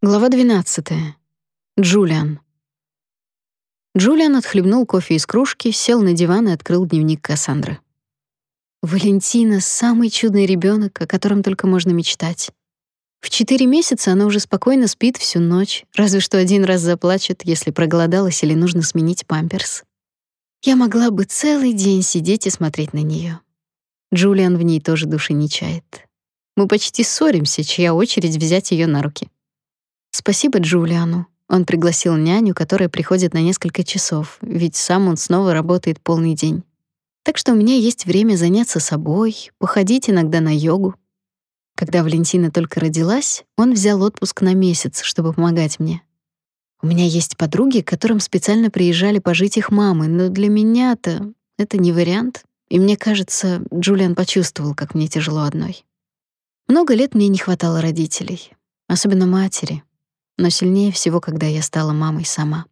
Глава 12. Джулиан. Джулиан отхлебнул кофе из кружки, сел на диван и открыл дневник Кассандры. Валентина — самый чудный ребенок, о котором только можно мечтать. В четыре месяца она уже спокойно спит всю ночь, разве что один раз заплачет, если проголодалась или нужно сменить памперс. Я могла бы целый день сидеть и смотреть на нее. Джулиан в ней тоже души не чает. Мы почти ссоримся, чья очередь взять ее на руки. Спасибо Джулиану. Он пригласил няню, которая приходит на несколько часов, ведь сам он снова работает полный день. Так что у меня есть время заняться собой, походить иногда на йогу. Когда Валентина только родилась, он взял отпуск на месяц, чтобы помогать мне. У меня есть подруги, к которым специально приезжали пожить их мамы, но для меня-то это не вариант. И мне кажется, Джулиан почувствовал, как мне тяжело одной. Много лет мне не хватало родителей, особенно матери но сильнее всего, когда я стала мамой сама.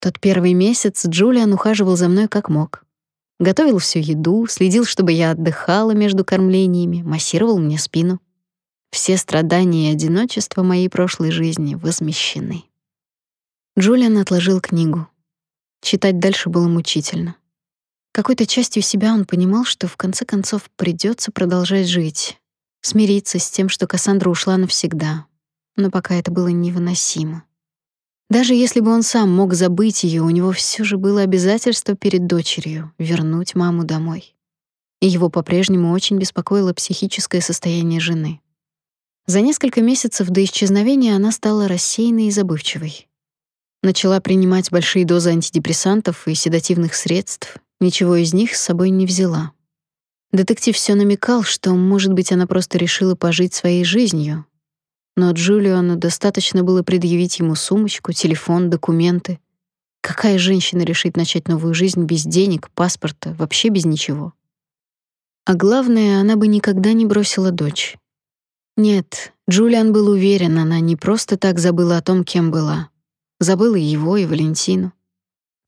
Тот первый месяц Джулиан ухаживал за мной как мог. Готовил всю еду, следил, чтобы я отдыхала между кормлениями, массировал мне спину. Все страдания и одиночество моей прошлой жизни возмещены. Джулиан отложил книгу. Читать дальше было мучительно. Какой-то частью себя он понимал, что в конце концов придется продолжать жить, смириться с тем, что Кассандра ушла навсегда, но пока это было невыносимо. Даже если бы он сам мог забыть ее, у него все же было обязательство перед дочерью вернуть маму домой. И его по-прежнему очень беспокоило психическое состояние жены. За несколько месяцев до исчезновения она стала рассеянной и забывчивой. Начала принимать большие дозы антидепрессантов и седативных средств, ничего из них с собой не взяла. Детектив все намекал, что, может быть, она просто решила пожить своей жизнью, но Джулиану достаточно было предъявить ему сумочку, телефон, документы. Какая женщина решит начать новую жизнь без денег, паспорта, вообще без ничего? А главное, она бы никогда не бросила дочь. Нет, Джулиан был уверен, она не просто так забыла о том, кем была. Забыла его и Валентину.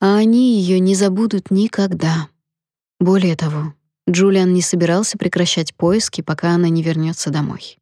А они ее не забудут никогда. Более того, Джулиан не собирался прекращать поиски, пока она не вернется домой.